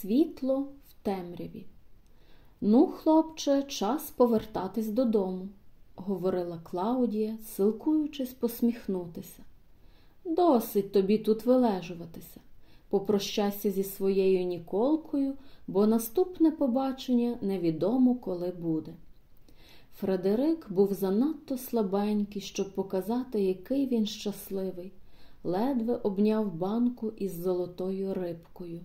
Світло в темряві. Ну, хлопче, час повертатись додому, говорила Клаудія, силкуючись посміхнутися. Досить тобі тут вилежуватися. Попрощайся зі своєю Ніколкою, бо наступне побачення невідомо коли буде. Фредерик був занадто слабенький, щоб показати, який він щасливий, ледве обняв банку із золотою рибкою.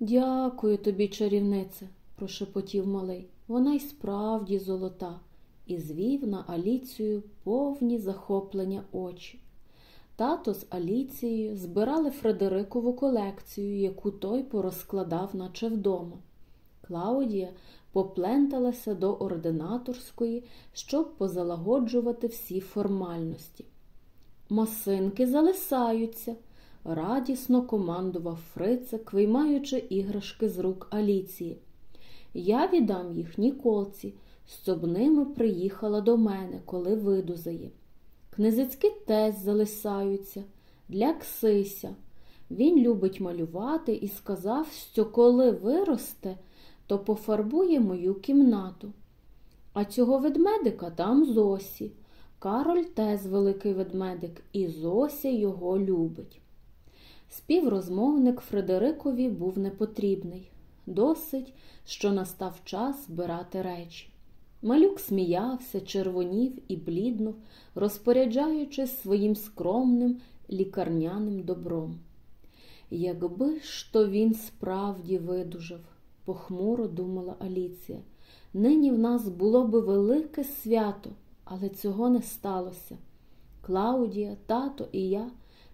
Дякую тобі, чарівнице, прошепотів малий. Вона й справді золота, і звів на Аліцію повні захоплення очі. Тато з Аліцією збирали Фредерикову колекцію, яку той порозкладав, наче вдома. Клаудія попленталася до ординаторської, щоб позалагоджувати всі формальності. Масинки залисаються, радісно командував Фрицик, виймаючи іграшки з рук Аліції. Я віддам їх Ніколці, щоб ними приїхала до мене, коли видузає. Книзицькі теж залисаються для Ксися. Він любить малювати і сказав, що коли виросте, то пофарбує мою кімнату. А цього ведмедика там Зосі. Кароль теж великий ведмедик, і Зося його любить. Співрозмовник Фредерикові був непотрібний. Досить, що настав час збирати речі. Малюк сміявся, червонів і бліднув, розпоряджаючись своїм скромним лікарняним добром. Якби ж то він справді видужав, похмуро думала Аліція. Нині в нас було би велике свято, але цього не сталося. Клаудія, тато і я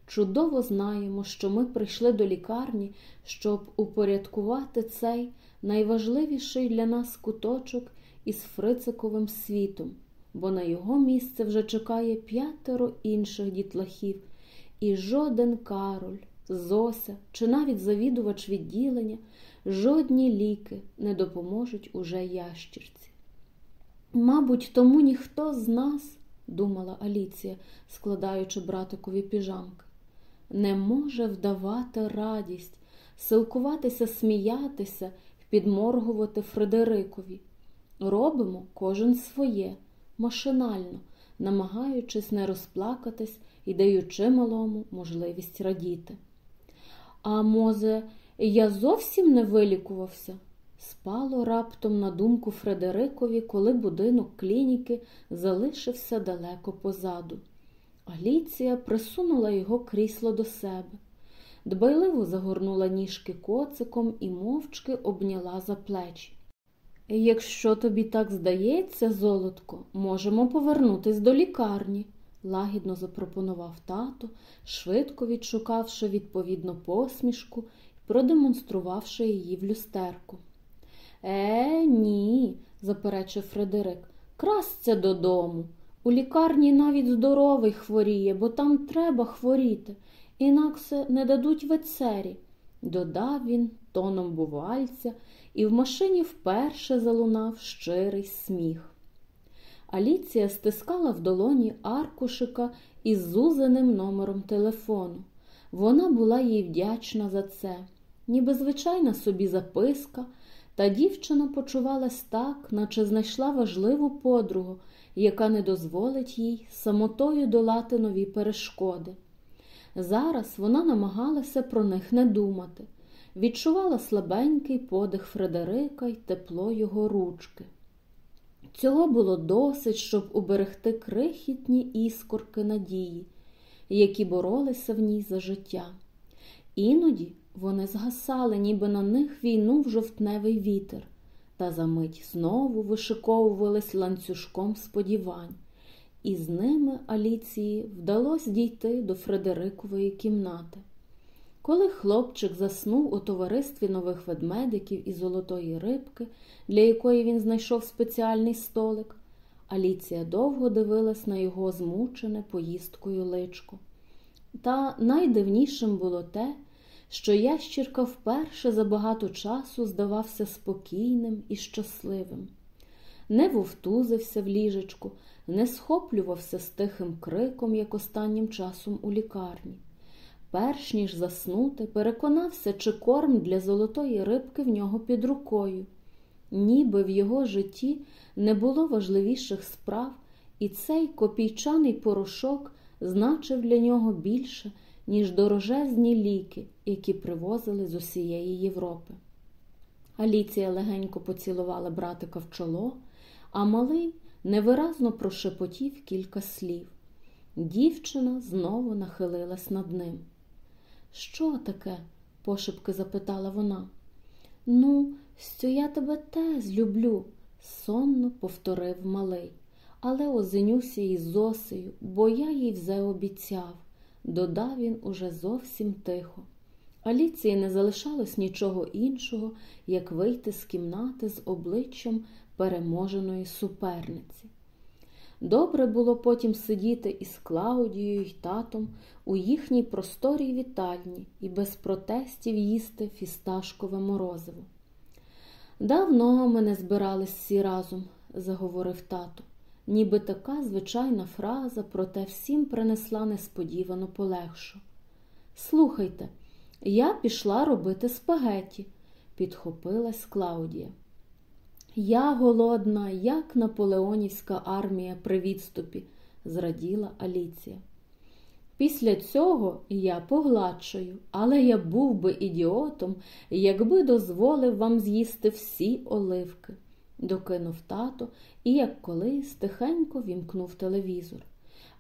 чудово знаємо, що ми прийшли до лікарні, щоб упорядкувати цей найважливіший для нас куточок із Фрициковим світом, бо на його місце вже чекає п'ятеро інших дітлахів, і жоден Кароль, Зося чи навіть завідувач відділення, жодні ліки не допоможуть уже ящірці. Мабуть, тому ніхто з нас, думала Аліція, складаючи братикові піжамки, не може вдавати радість, силкуватися сміятися підморгувати Фредерикові. Робимо кожен своє, машинально, намагаючись не розплакатись і даючи малому можливість радіти. А може, я зовсім не вилікувався? Спало раптом на думку Фредерикові, коли будинок клініки залишився далеко позаду. Аліція присунула його крісло до себе, дбайливо загорнула ніжки коциком і мовчки обняла за плечі. Якщо тобі так здається, золотко, можемо повернутись до лікарні, лагідно запропонував тато, швидко відшукавши відповідну посмішку і продемонструвавши її в люстерку. Е, ні, заперечив Фредерик, красться додому. У лікарні навіть здоровий хворіє, бо там треба хворіти, інакше не дадуть вечері, додав він тоном бувальця, і в машині вперше залунав щирий сміх. Аліція стискала в долоні аркушика із зузаним номером телефону. Вона була їй вдячна за це, ніби звичайна собі записка, та дівчина почувалась так, наче знайшла важливу подругу, яка не дозволить їй самотою долати нові перешкоди. Зараз вона намагалася про них не думати, відчувала слабенький подих Фредерика й тепло його ручки. Цього було досить, щоб уберегти крихітні іскорки надії, які боролися в ній за життя. Іноді вони згасали, ніби на них війнув жовтневий вітер, та за мить знову вишиковувались ланцюжком сподівань, і з ними Аліції вдалося дійти до Фредерикової кімнати. Коли хлопчик заснув у товаристві нових ведмедиків і золотої рибки, для якої він знайшов спеціальний столик, Аліція довго дивилась на його змучене поїздкою личко. Та найдивнішим було те, що ящірка вперше за багато часу здавався спокійним і щасливим, не вовтузився в ліжечку, не схоплювався з тихим криком, як останнім часом у лікарні. перш ніж заснути, переконався, чи корм для золотої рибки в нього під рукою. Ніби в його житті не було важливіших справ, і цей копійчаний порошок значив для нього більше, ніж дорожезні ліки, які привозили з усієї Європи. Аліція легенько поцілувала братика в чоло, а малий невиразно прошепотів кілька слів. Дівчина знову нахилилась над ним. Що таке? пошепки запитала вона. Ну, що я тебе теж люблю, сонно повторив малий. Але озенюся із Зосею, бо я їй вже обіцяв, додав він уже зовсім тихо. Аліції не залишалось нічого іншого, як вийти з кімнати з обличчям переможеної суперниці. Добре було потім сидіти із Клаудією й татом у їхній просторій вітальні і без протестів їсти фісташкове морозиво. Давно ми не збирались всі разом, заговорив тато, ніби така звичайна фраза, проте всім принесла несподівано полегшу. Слухайте, я пішла робити спагеті, підхопилась Клаудія. Я голодна, як наполеонівська армія при відступі, зраділа Аліція. Після цього я погладшаю, але я був би ідіотом, якби дозволив вам з'їсти всі оливки, докинув тато і, як колись, тихенько вімкнув телевізор.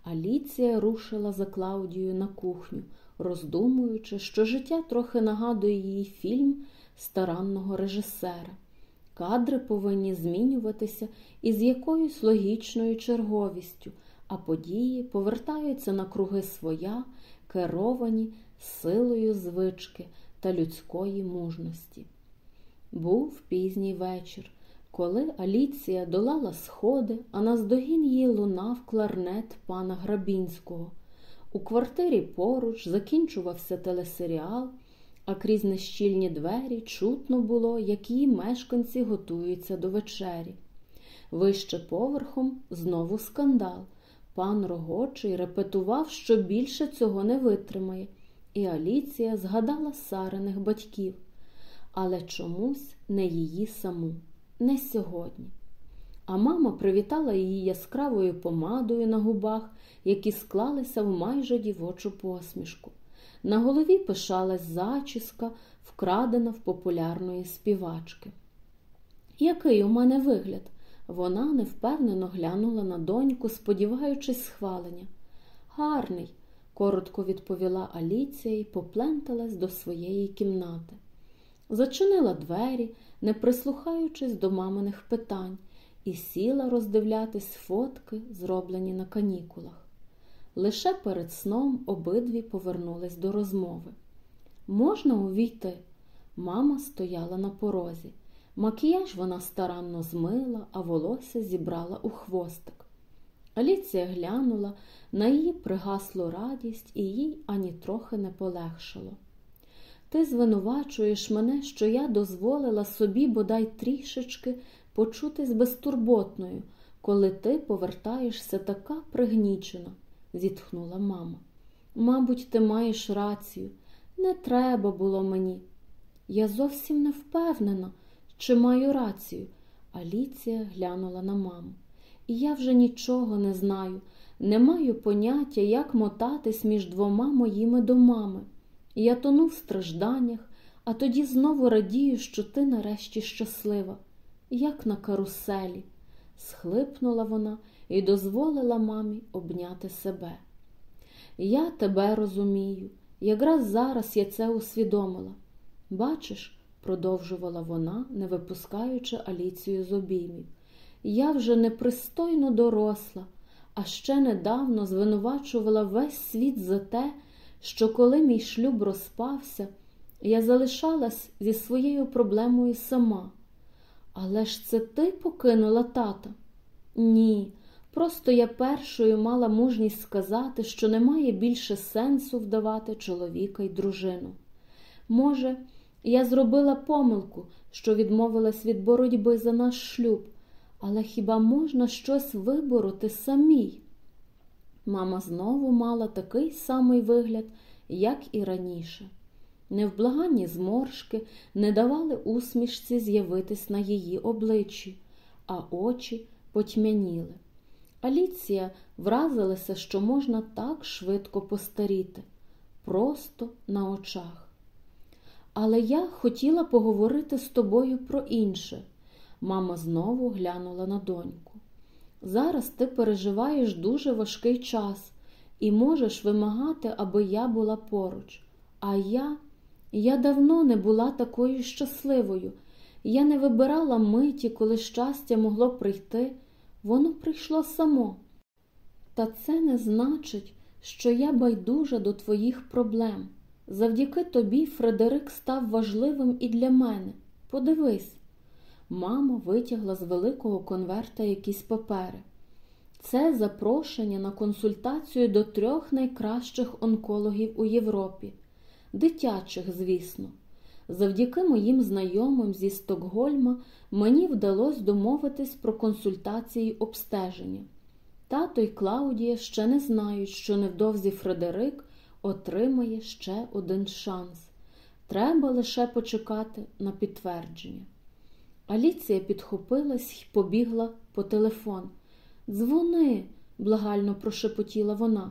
Аліція рушила за Клаудією на кухню, роздумуючи, що життя трохи нагадує їй фільм старанного режисера. Кадри повинні змінюватися із якоюсь логічною черговістю, а події повертаються на круги своя, керовані силою звички та людської мужності. Був пізній вечір, коли Аліція долала сходи, а наздогін їй лунав кларнет пана Грабінського. У квартирі поруч закінчувався телесеріал а крізь нещільні двері чутно було, як її мешканці готуються до вечері. Вище поверхом знову скандал. Пан Рогочий репетував, що більше цього не витримає, і Аліція згадала Сариних батьків, але чомусь не її саму, не сьогодні. А мама привітала її яскравою помадою на губах, які склалися в майже дівочу посмішку. На голові пишалась зачіска, вкрадена в популярної співачки. Який у мене вигляд? Вона невпевнено глянула на доньку, сподіваючись схвалення. Гарний, коротко відповіла Аліція і попленталась до своєї кімнати. Зачинила двері, не прислухаючись до маминих питань, і сіла роздивлятись фотки, зроблені на канікулах. Лише перед сном обидві повернулись до розмови. Можна увійти? Мама стояла на порозі. Макіяж вона старанно змила, а волосся зібрала у хвостик. Аліція глянула, на її пригаслу радість і їй ані трохи не полегшало. Ти звинувачуєш мене, що я дозволила собі бодай трішечки почутись безтурботною, коли ти повертаєшся така пригнічена зітхнула мама. Мабуть, ти маєш рацію. Не треба було мені. Я зовсім не впевнена, чи маю рацію. Аліція глянула на маму. І я вже нічого не знаю, не маю поняття, як мотатись між двома моїми домами. Я тону в стражданнях, а тоді знову радію, що ти нарешті щаслива, як на каруселі, схлипнула вона і дозволила мамі обняти себе. Я тебе розумію, якраз зараз я це усвідомила. Бачиш, продовжувала вона, не випускаючи Аліцію з обіймів, я вже непристойно доросла, а ще недавно звинувачувала весь світ за те, що коли мій шлюб розпався, я залишалась зі своєю проблемою сама. Але ж це ти покинула тата? Ні, Просто я першою мала мужність сказати, що немає більше сенсу вдавати чоловіка й дружину. Може, я зробила помилку, що відмовилась від боротьби за наш шлюб, але хіба можна щось вибороти самій? Мама знову мала такий самий вигляд, як і раніше. Невблаганні зморшки не давали усмішці з'явитись на її обличчі, а очі потьмяніли. Аліція вразилася, що можна так швидко постаріти, просто на очах. Але я хотіла поговорити з тобою про інше. Мама знову глянула на доньку. Зараз ти переживаєш дуже важкий час і можеш вимагати, аби я була поруч. А я, я давно не була такою щасливою. Я не вибирала миті, коли щастя могло прийти, воно прийшло само. Та це не значить, що я байдужа до твоїх проблем. Завдяки тобі Фредерик став важливим і для мене. Подивись. Мама витягла з великого конверта якісь папери. Це запрошення на консультацію до трьох найкращих онкологів у Європі, дитячих, звісно. Завдяки моїм знайомим зі Стокгольма мені вдалося домовитись про консультації обстеження. Тато й Клаудія ще не знають, що невдовзі Фредерик отримає ще один шанс. Треба лише почекати на підтвердження. Аліція підхопилась і побігла по телефон. Дзвони, благально прошепотіла вона.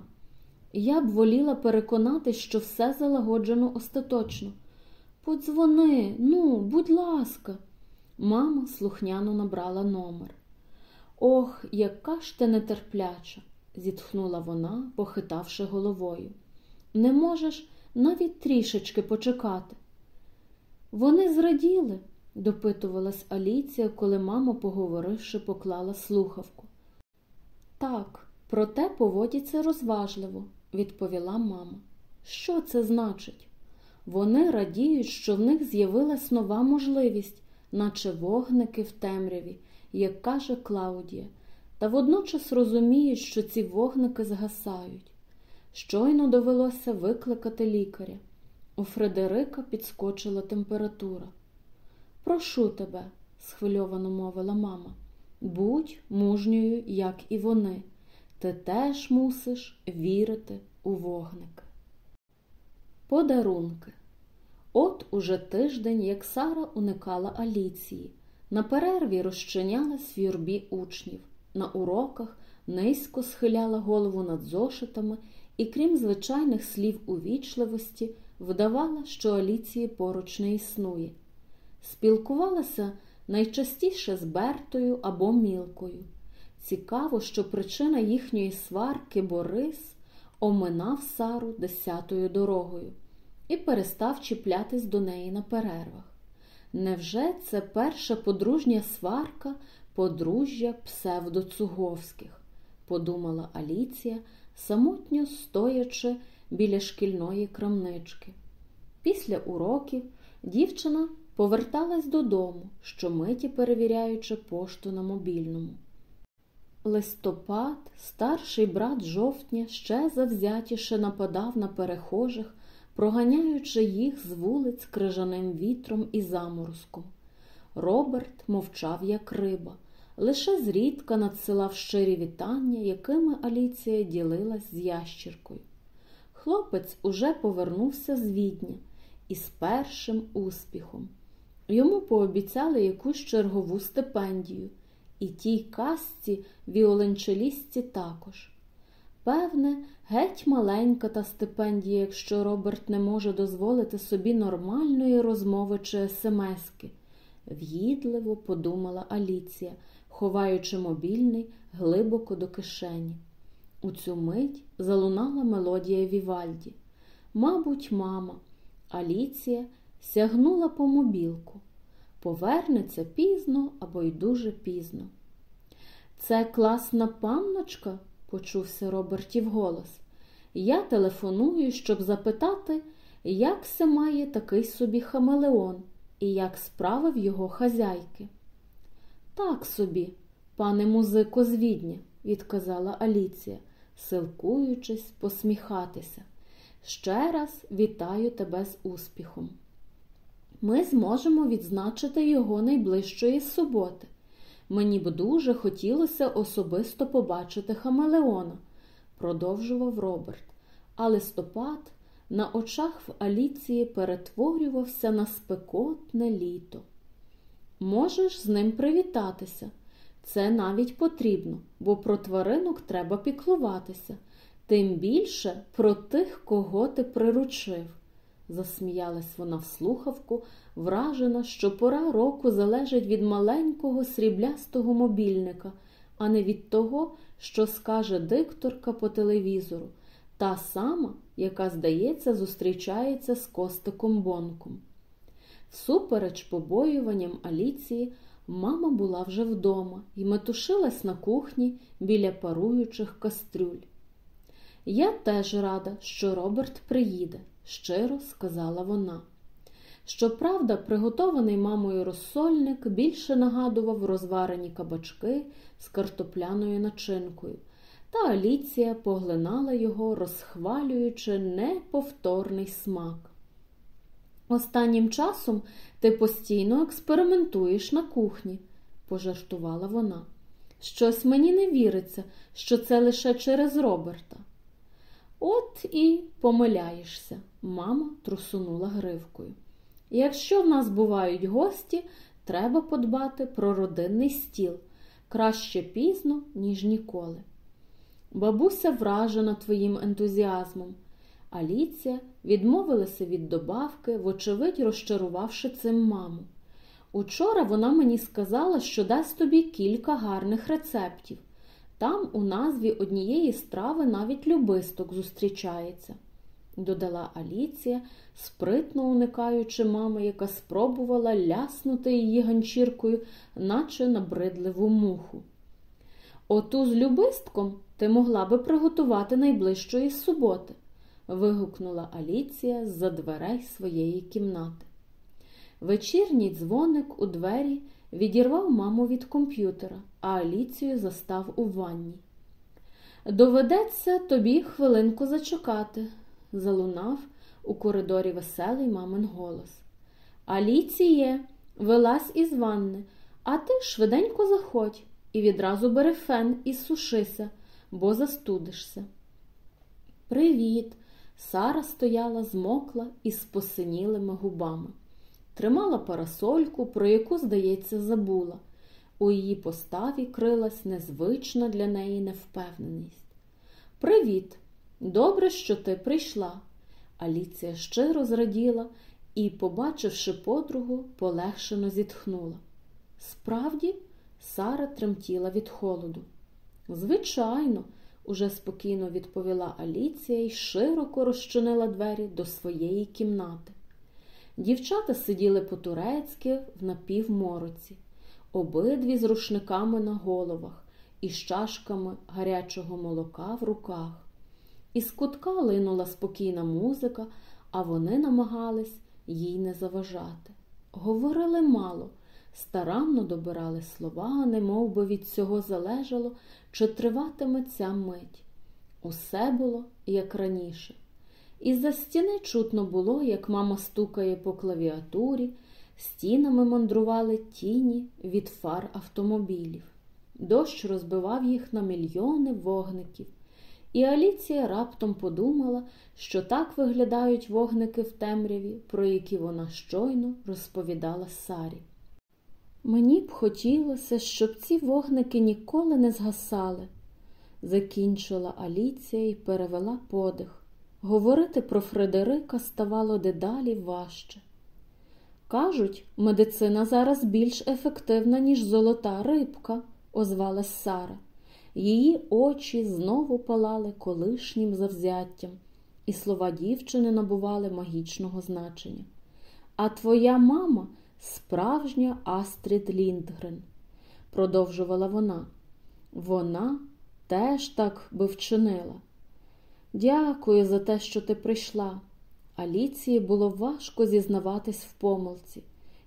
Я б воліла переконати, що все залагоджено остаточно. Подзвони, ну, будь ласка. Мама слухняно набрала номер. Ох, яка ж ти нетерпляча, зітхнула вона, похитавши головою. Не можеш навіть трішечки почекати. Вони зраділи, допитувалась Аліція, коли мама, поговоривши, поклала слухавку. Так, проте поводяться розважливо, відповіла мама. Що це значить? Вони радіють, що в них з'явилась нова можливість, наче вогники в темряві, як каже Клаудія, та водночас розуміють, що ці вогники згасають. Щойно довелося викликати лікаря. У Фредерика підскочила температура. Прошу тебе, схвильовано мовила мама, будь мужньою, як і вони. Ти теж мусиш вірити у вогники. Подарунки. От уже тиждень, як Сара уникала Аліції. На перерві розчинялась в юрбі учнів. На уроках низько схиляла голову над зошитами і, крім звичайних слів увічливості, вдавала, що Аліції поруч не існує. Спілкувалася найчастіше з Бертою або Мілкою. Цікаво, що причина їхньої сварки Борис оминав Сару десятою дорогою і перестав чіплятись до неї на перервах. Невже це перша подружня сварка подружжя псевдоцуговських? подумала Аліція, самотньо стоячи біля шкільної крамнички. Після уроків дівчина поверталась додому, щомиті перевіряючи пошту на мобільному. Листопад, старший брат жовтня, ще завзятіше нападав на перехожих, проганяючи їх з вулиць крижаним вітром і заморозком. Роберт мовчав, як риба, лише зрідка надсилав щирі вітання, якими Аліція ділилась з ящіркою. Хлопець уже повернувся з відня із першим успіхом. Йому пообіцяли якусь чергову стипендію, і тій касці віоленчелістці також. Певне, геть маленька та стипендія, якщо Роберт не може дозволити собі нормальної розмови чи смски, в'їдливо подумала Аліція, ховаючи мобільний глибоко до кишені. У цю мить залунала мелодія Вівальді. Мабуть, мама, Аліція сягнула по мобілку. Повернеться пізно або й дуже пізно. Це класна панночка, почувся Робертів голос. Я телефоную, щоб запитати, як се має такий собі хамелеон і як справи в його хазяйки. Так собі, пане музико з Відня, відказала Аліція, силкуючись посміхатися. Ще раз вітаю тебе з успіхом. Ми зможемо відзначити його найближчої суботи. Мені б дуже хотілося особисто побачити Хамелеона, продовжував Роберт. А листопад на очах в Аліції перетворювався на спекотне літо. Можеш з ним привітатися. Це навіть потрібно, бо про тваринок треба піклуватися, тим більше про тих, кого ти приручив. Засміялась вона в слухавку, вражена, що пора року залежить від маленького сріблястого мобільника, а не від того, що скаже дикторка по телевізору, та сама, яка, здається, зустрічається з Костиком Бонком. Всупереч побоюванням Аліції, мама була вже вдома і метушилась на кухні біля паруючих кастрюль. Я теж рада, що Роберт приїде, щиро сказала вона. Щоправда, приготований мамою розсольник більше нагадував розварені кабачки з картопляною начинкою, та Аліція поглинала його, розхвалюючи неповторний смак. Останнім часом ти постійно експериментуєш на кухні, пожартувала вона. Щось мені не віриться, що це лише через Роберта. От і помиляєшся, мама трусунула гривкою. Якщо в нас бувають гості, треба подбати про родинний стіл краще пізно, ніж ніколи. Бабуся вражена твоїм ентузіазмом. Аліція відмовилася від добавки, вочевидь розчарувавши цим маму. Учора вона мені сказала, що дасть тобі кілька гарних рецептів. Там у назві однієї страви навіть любисток зустрічається, додала Аліція, спритно уникаючи мами, яка спробувала ляснути її ганчіркою, наче набридливу муху. Оту з любистком ти могла би приготувати найближчої суботи, вигукнула Аліція з-за дверей своєї кімнати. Вечірній дзвоник у двері відірвав маму від комп'ютера, а Аліцію застав у ванні. Доведеться тобі хвилинку зачекати, залунав у коридорі веселий мамин голос. Аліціє, вилазь із ванни, а ти швиденько заходь і відразу бери фен і сушися, бо застудишся. Привіт! Сара стояла, змокла із посинілими губами. Тримала парасольку, про яку, здається, забула. У її поставі крилась незвична для неї невпевненість. Привіт! Добре, що ти прийшла. Аліція щиро зраділа і, побачивши подругу, полегшено зітхнула. Справді, Сара тремтіла від холоду. Звичайно, уже спокійно відповіла Аліція і широко розчинила двері до своєї кімнати. Дівчата сиділи по-турецьки в напівмороці, обидві з рушниками на головах і з чашками гарячого молока в руках. Із кутка линула спокійна музика, а вони намагались їй не заважати. Говорили мало, старанно добирали слова, немов би від цього залежало, чи триватиме ця мить. Усе було, як раніше. Із-за стіни чутно було, як мама стукає по клавіатурі, стінами мандрували тіні від фар автомобілів. Дощ розбивав їх на мільйони вогників. І Аліція раптом подумала, що так виглядають вогники в темряві, про які вона щойно розповідала Сарі. Мені б хотілося, щоб ці вогники ніколи не згасали, закінчила Аліція і перевела подих. Говорити про Фредерика ставало дедалі важче. Кажуть, медицина зараз більш ефективна, ніж золота рибка, озвалась Сара. Її очі знову палали колишнім завзяттям, і слова дівчини набували магічного значення. А твоя мама справжня Астрід Ліндгрен, продовжувала вона. Вона теж так би вчинила. Дякую за те, що ти прийшла. Аліції було важко зізнаватись в помилці.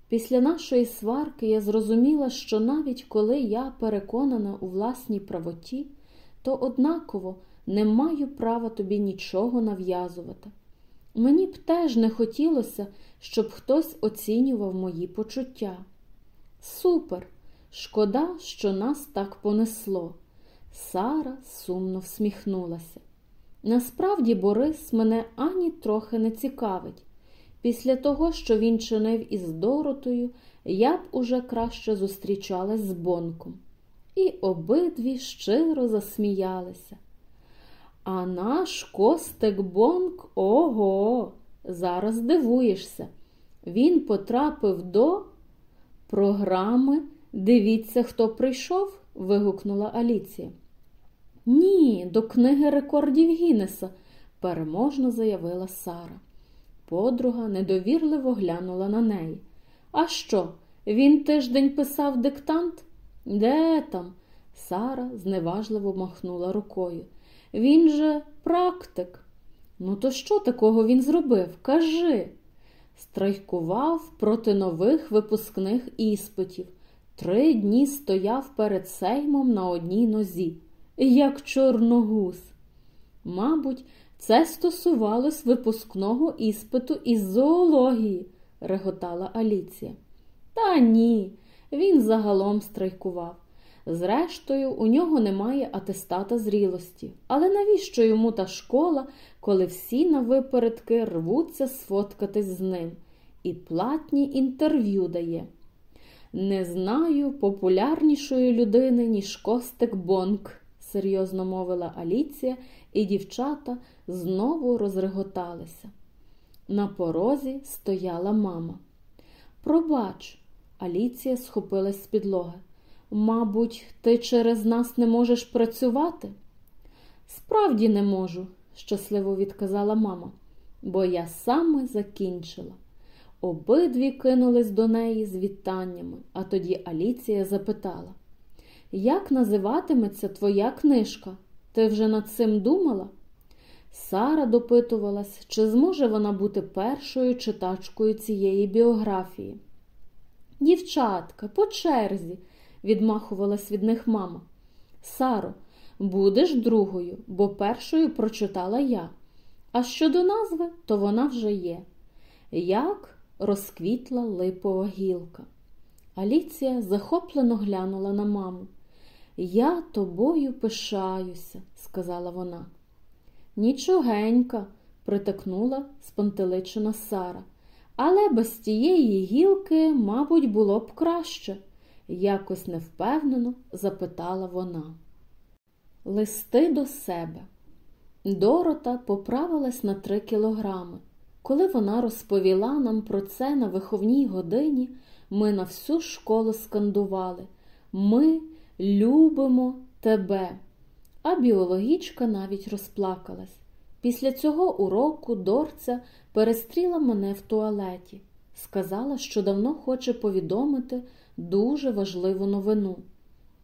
Після нашої сварки я зрозуміла, що навіть коли я переконана у власній правоті, то однаково не маю права тобі нічого нав'язувати. Мені б теж не хотілося, щоб хтось оцінював мої почуття. Супер! Шкода, що нас так понесло. Сара сумно всміхнулася. Насправді Борис мене ані трохи не цікавить. Після того, що він чинив із Доротою, я б уже краще зустрічалась з Бонком. І обидві щиро засміялися. А наш Костик Бонк ого, зараз дивуєшся. Він потрапив до програми Дивіться, хто прийшов. вигукнула Аліція. Ні, до книги рекордів Гіннеса», – переможно заявила Сара. Подруга недовірливо глянула на неї. А що, він тиждень писав диктант? Де там? Сара зневажливо махнула рукою. Він же практик. Ну, то що такого він зробив? Кажи. Страйкував проти нових випускних іспитів. Три дні стояв перед сеймом на одній нозі, як чорногуз. Мабуть, це стосувалось випускного іспиту із зоології, реготала Аліція. Та ні, він загалом страйкував. Зрештою, у нього немає атестата зрілості. Але навіщо йому та школа, коли всі на випередки рвуться сфоткатись з ним і платні інтерв'ю дає? Не знаю популярнішої людини, ніж Костик Бонк, серйозно мовила Аліція, і дівчата знову розреготалися. На порозі стояла мама. Пробач, Аліція схопилась з підлоги. Мабуть, ти через нас не можеш працювати? Справді не можу, щасливо відказала мама, бо я саме закінчила. Обидві кинулись до неї з вітаннями, а тоді Аліція запитала, як називатиметься твоя книжка? Ти вже над цим думала? Сара допитувалась, чи зможе вона бути першою читачкою цієї біографії. Дівчатка, по черзі, відмахувалась від них мама. Саро, будеш другою, бо першою прочитала я. А щодо назви, то вона вже є. Як розквітла липова гілка. Аліція захоплено глянула на маму. Я тобою пишаюся, сказала вона. Нічогенька, притикнула спантеличена Сара. Але без тієї гілки, мабуть, було б краще, якось невпевнено запитала вона. Листи до себе. Дорота поправилась на три кілограми. Коли вона розповіла нам про це на виховній годині, ми на всю школу скандували Ми любимо тебе. А біологічка навіть розплакалась. Після цього уроку Дорця перестріла мене в туалеті. Сказала, що давно хоче повідомити дуже важливу новину.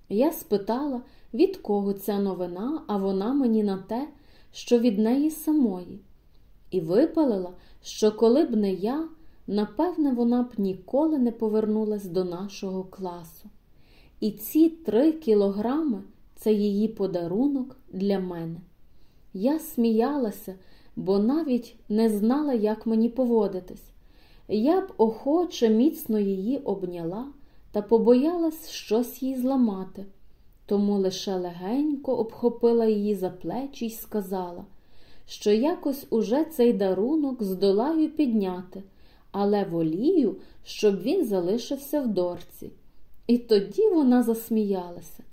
Я спитала, від кого ця новина, а вона мені на те, що від неї самої, і випалила, що коли б не я, напевне, вона б ніколи не повернулась до нашого класу. І ці три кілограми це її подарунок для мене. Я сміялася, бо навіть не знала, як мені поводитись. Я б охоче міцно її обняла та побоялась щось їй зламати, тому лише легенько обхопила її за плечі й сказала, що якось уже цей дарунок здолаю підняти, але волію, щоб він залишився в дорці. І тоді вона засміялася,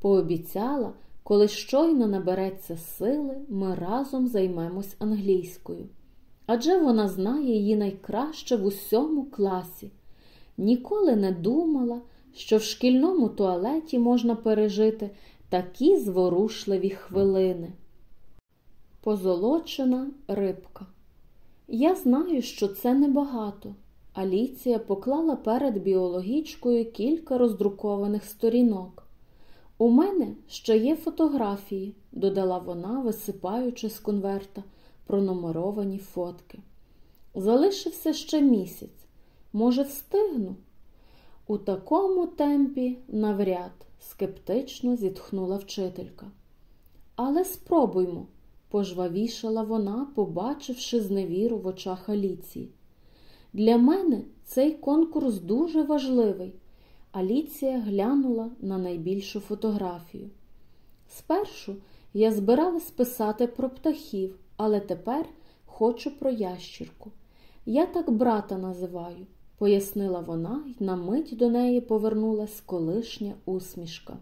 пообіцяла, коли щойно набереться сили, ми разом займемось англійською. Адже вона знає її найкраще в усьому класі. Ніколи не думала, що в шкільному туалеті можна пережити такі зворушливі хвилини. Позолочена рибка. Я знаю, що це небагато. Аліція поклала перед біологічкою кілька роздрукованих сторінок. У мене ще є фотографії, додала вона, висипаючи з конверта пронумеровані фотки. Залишився ще місяць. Може, встигну? У такому темпі навряд, скептично зітхнула вчителька. Але спробуймо пожвавішала вона, побачивши зневіру в очах Аліції. Для мене цей конкурс дуже важливий. Аліція глянула на найбільшу фотографію. Спершу я збиралась писати про птахів, але тепер хочу про ящірку. Я так брата називаю, пояснила вона, і на мить до неї повернулась колишня усмішка.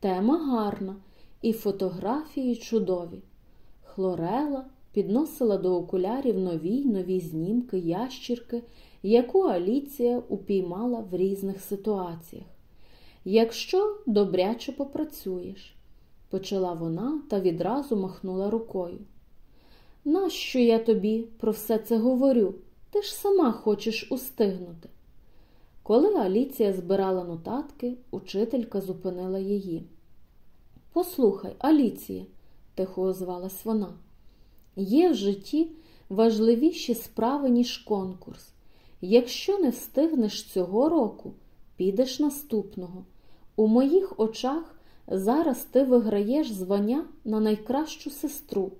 Тема гарна, і фотографії чудові. Хлорела підносила до окулярів нові й нові знімки ящірки, яку Аліція упіймала в різних ситуаціях. Якщо добряче попрацюєш, почала вона та відразу махнула рукою. Нащо я тобі про все це говорю? Ти ж сама хочеш устигнути. Коли Аліція збирала нотатки, учителька зупинила її. Послухай, Аліція, тихо озвалась вона, є в житті важливіші справи, ніж конкурс. Якщо не встигнеш цього року, підеш наступного. У моїх очах зараз ти виграєш звання на найкращу сестру.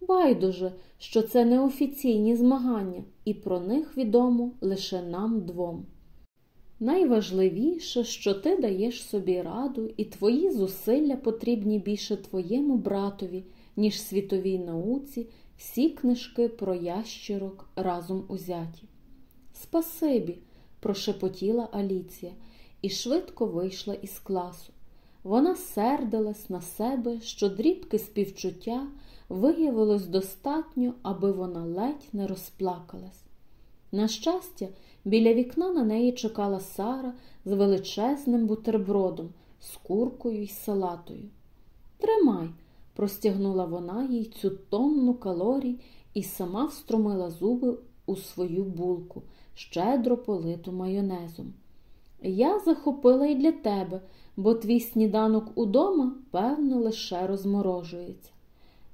Байдуже, що це неофіційні змагання, і про них відомо лише нам двом. Найважливіше, що ти даєш собі раду, і твої зусилля потрібні більше твоєму братові, ніж світовій науці, всі книжки про ящирок разом узяті. Спасибі, прошепотіла Аліція і швидко вийшла із класу. Вона сердилась на себе, що дрібки співчуття виявилось достатньо, аби вона ледь не розплакалась. На щастя, біля вікна на неї чекала Сара з величезним бутербродом, з куркою й салатою. Тримай, простягнула вона їй цю тонну калорій і сама встромила зуби у свою булку, щедро политу майонезом. Я захопила й для тебе, бо твій сніданок удома, певно, лише розморожується.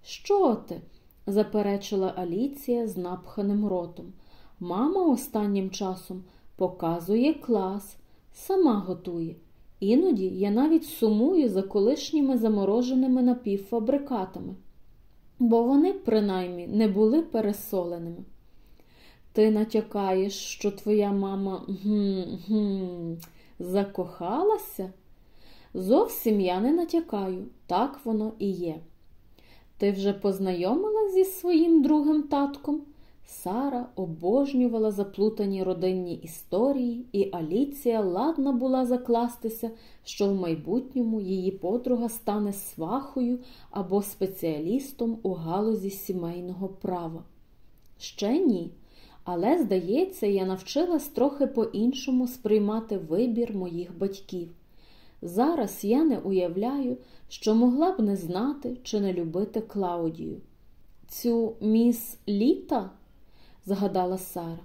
Що ти? заперечила Аліція з напханим ротом. Мама останнім часом показує клас, сама готує. Іноді я навіть сумую за колишніми замороженими напівфабрикатами, бо вони, принаймні, не були пересоленими. Ти натякаєш, що твоя мама гм, гм, закохалася? Зовсім я не натякаю, так воно і є. Ти вже познайомилась зі своїм другим татком? Сара обожнювала заплутані родинні історії, і Аліція ладна була закластися, що в майбутньому її подруга стане свахою або спеціалістом у галузі сімейного права. Ще ні. Але, здається, я навчилась трохи по-іншому сприймати вибір моїх батьків. Зараз я не уявляю, що могла б не знати чи не любити Клаудію. Цю міс літа? згадала Сара.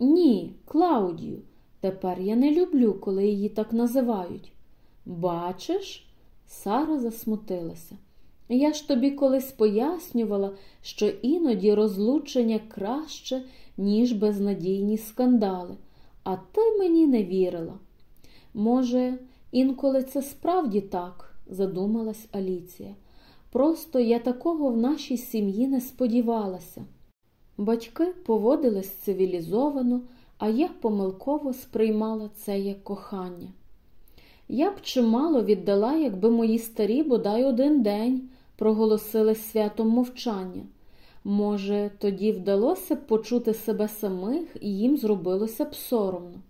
Ні, Клаудію. Тепер я не люблю, коли її так називають. Бачиш, Сара засмутилася. Я ж тобі колись пояснювала, що іноді розлучення краще, ніж безнадійні скандали, а ти мені не вірила. Може, інколи це справді так, задумалась Аліція. Просто я такого в нашій сім'ї не сподівалася. Батьки поводились цивілізовано, а я помилково сприймала це як кохання. Я б чимало віддала, якби мої старі бодай один день проголосили святом мовчання. Може, тоді вдалося б почути себе самих і їм зробилося б соромно.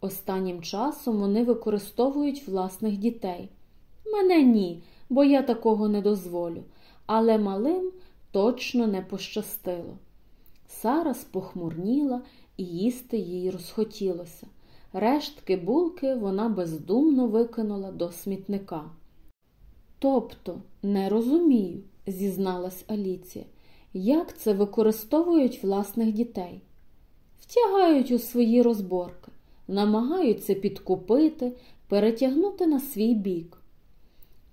Останнім часом вони використовують власних дітей. Мене ні, бо я такого не дозволю, але малим точно не пощастило. Сара спохмурніла і їсти їй розхотілося. Рештки булки вона бездумно викинула до смітника. Тобто, не розумію, зізналась Аліція, як це використовують власних дітей. Втягають у свої розборки, намагаються підкупити, перетягнути на свій бік.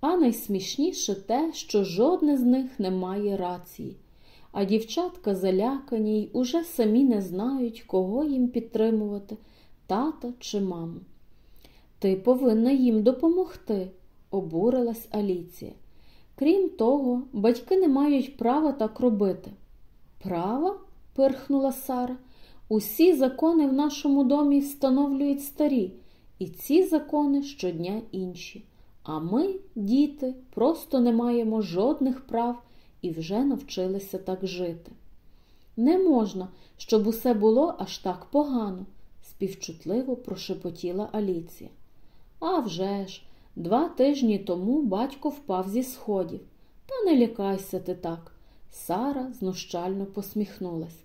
А найсмішніше те, що жодне з них не має рації, а дівчатка залякані й уже самі не знають, кого їм підтримувати, тата чи маму. Ти повинна їм допомогти, обурилась Аліція. Крім того, батьки не мають права так робити. Права? пирхнула Сара. Усі закони в нашому домі встановлюють старі, і ці закони щодня інші. А ми, діти, просто не маємо жодних прав і вже навчилися так жити. Не можна, щоб усе було аж так погано, співчутливо прошепотіла Аліція. «А вже ж, два тижні тому батько впав зі сходів. Та не лякайся ти так. Сара знущально посміхнулась.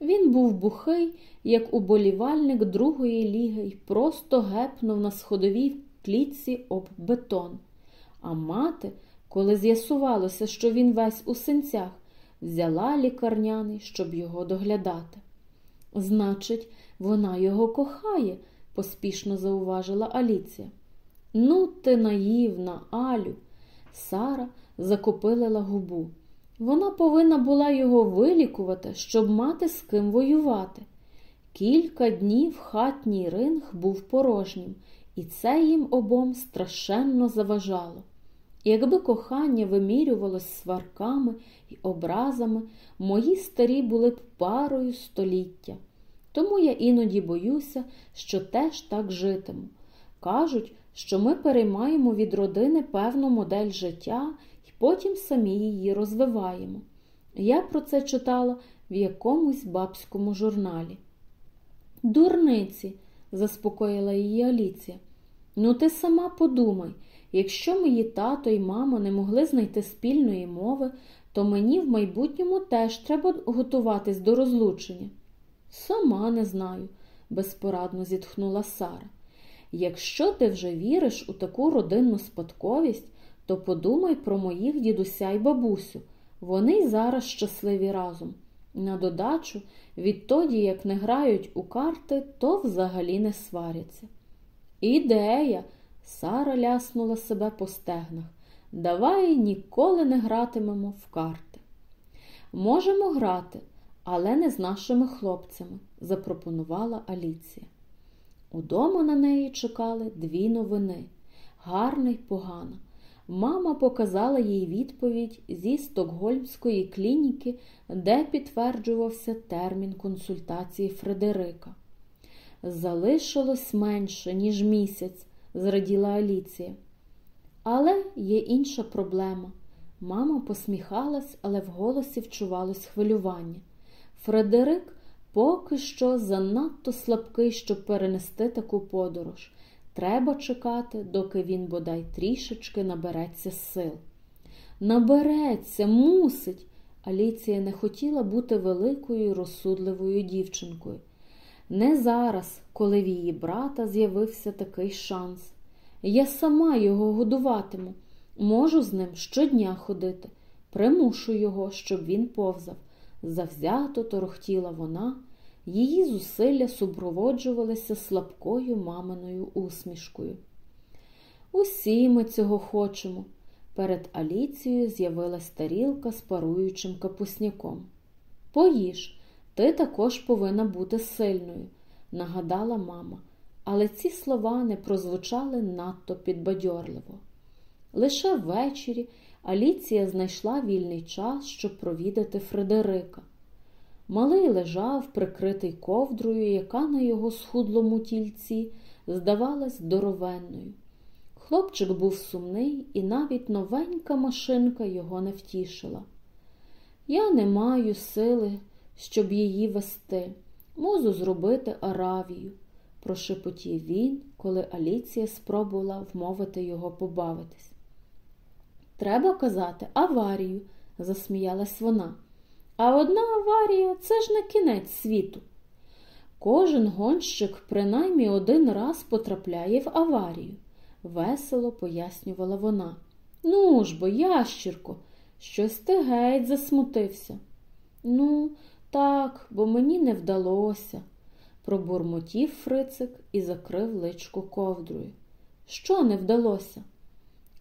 Він був бухий, як уболівальник другої ліги, й просто гепнув на сходовій клітці об бетон. А мати, коли з'ясувалося, що він весь у синцях, взяла лікарняний, щоб його доглядати. Значить, вона його кохає, поспішно зауважила Аліція. Ну, ти наївна, Алю. Сара закопилила губу. Вона повинна була його вилікувати, щоб мати з ким воювати. Кілька днів хатній ринг був порожнім, і це їм обом страшенно заважало. Якби кохання вимірювалось сварками і образами, мої старі були б парою століття. Тому я іноді боюся, що теж так житиму. Кажуть, що ми переймаємо від родини певну модель життя і потім самі її розвиваємо. Я про це читала в якомусь бабському журналі. Дурниці, заспокоїла її Аліція. Ну, ти сама подумай, якщо мої тато і мама не могли знайти спільної мови, то мені в майбутньому теж треба готуватись до розлучення. Сама не знаю, безпорадно зітхнула Сара. Якщо ти вже віриш у таку родинну спадковість, то подумай про моїх дідуся й бабусю. Вони й зараз щасливі разом. На додачу, відтоді, як не грають у карти, то взагалі не сваряться. Ідея, Сара ляснула себе по стегнах. Давай ніколи не гратимемо в карти. Можемо грати, але не з нашими хлопцями, запропонувала Аліція. Удома на неї чекали дві новини гарна й погана. Мама показала їй відповідь зі Стокгольмської клініки, де підтверджувався термін консультації Фредерика. Залишилось менше, ніж місяць, зраділа Аліція. Але є інша проблема. Мама посміхалась, але в голосі вчувалось хвилювання. Фредерик поки що занадто слабкий, щоб перенести таку подорож. Треба чекати, доки він бодай трішечки набереться сил. Набереться, мусить. Аліція не хотіла бути великою розсудливою дівчинкою. Не зараз, коли в її брата з'явився такий шанс. Я сама його годуватиму, можу з ним щодня ходити, примушу його, щоб він повзав. Завзято торохтіла вона, її зусилля супроводжувалися слабкою маминою усмішкою. Усі ми цього хочемо. Перед Аліцією з'явилась тарілка з паруючим капусняком. Поїж, ти також повинна бути сильною, нагадала мама, але ці слова не прозвучали надто підбадьорливо. Лише ввечері Аліція знайшла вільний час, щоб провідати Фредерика. Малий лежав, прикритий ковдрою, яка на його схудлому тільці здавалась здоровенною. Хлопчик був сумний, і навіть новенька машинка його не втішила. Я не маю сили, щоб її вести, можу зробити Аравію, прошепотів він, коли Аліція спробувала вмовити його побавитись. Треба казати аварію, засміялась вона. А одна аварія це ж не кінець світу. Кожен гонщик принаймні один раз потрапляє в аварію, весело пояснювала вона. Ну ж бо, ящірко, щось ти геть засмутився. Ну, так, бо мені не вдалося, пробурмотів Фрицик і закрив личку ковдрою. Що не вдалося?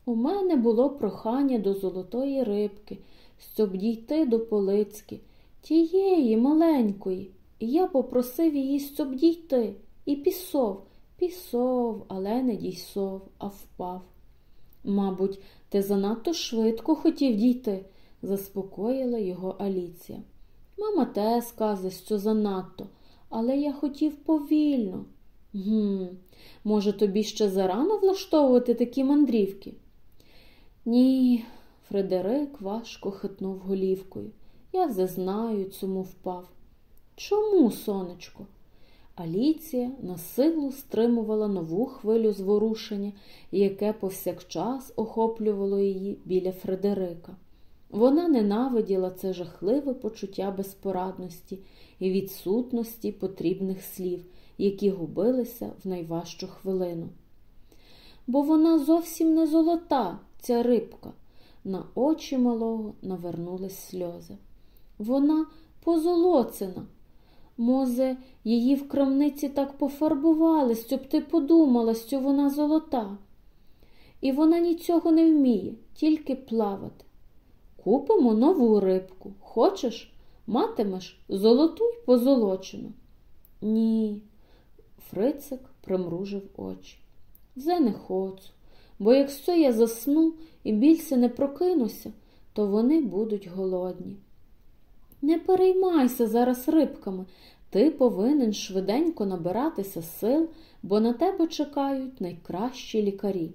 У мене було прохання до золотої рибки щоб дійти до Полицьки, тієї маленької, і я попросив її, щоб дійти, і пісов, пісов, але не дійсов, а впав. Мабуть, ти занадто швидко хотів дійти, заспокоїла його Аліція. Мама те сказала, що занадто, але я хотів повільно. Гм, Може, тобі ще зарано влаштовувати такі мандрівки? Ні, Фредерик важко хитнув голівкою. Я вже знаю, цьому впав. Чому, сонечко? Аліція на силу стримувала нову хвилю зворушення, яке повсякчас охоплювало її біля Фредерика. Вона ненавиділа це жахливе почуття безпорадності і відсутності потрібних слів, які губилися в найважчу хвилину. Бо вона зовсім не золота, ця рибка. На очі малого навернулись сльози. Вона позолоцена. Мозе, її в крамниці так пофарбували, щоб ти подумала, що вона золота. І вона нічого не вміє, тільки плавати. Купимо нову рибку. Хочеш? Матимеш золоту й позолочену. Ні, Фрицик примружив очі. Вже не хочу, бо якщо я засну і більше не прокинуся, то вони будуть голодні. Не переймайся зараз рибками, ти повинен швиденько набиратися сил, бо на тебе чекають найкращі лікарі.